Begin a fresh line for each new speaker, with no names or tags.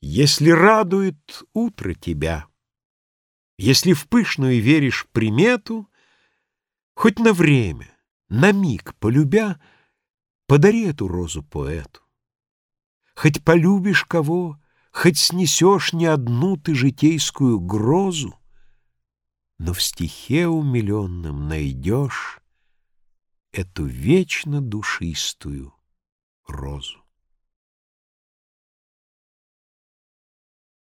Если радует утро тебя, Если в пышную веришь примету, Хоть на время, на миг полюбя, Подари эту розу поэту. Хоть полюбишь кого, Хоть снесешь не одну ты житейскую грозу, Но в стихе умиленном найдешь Эту вечно душистую розу.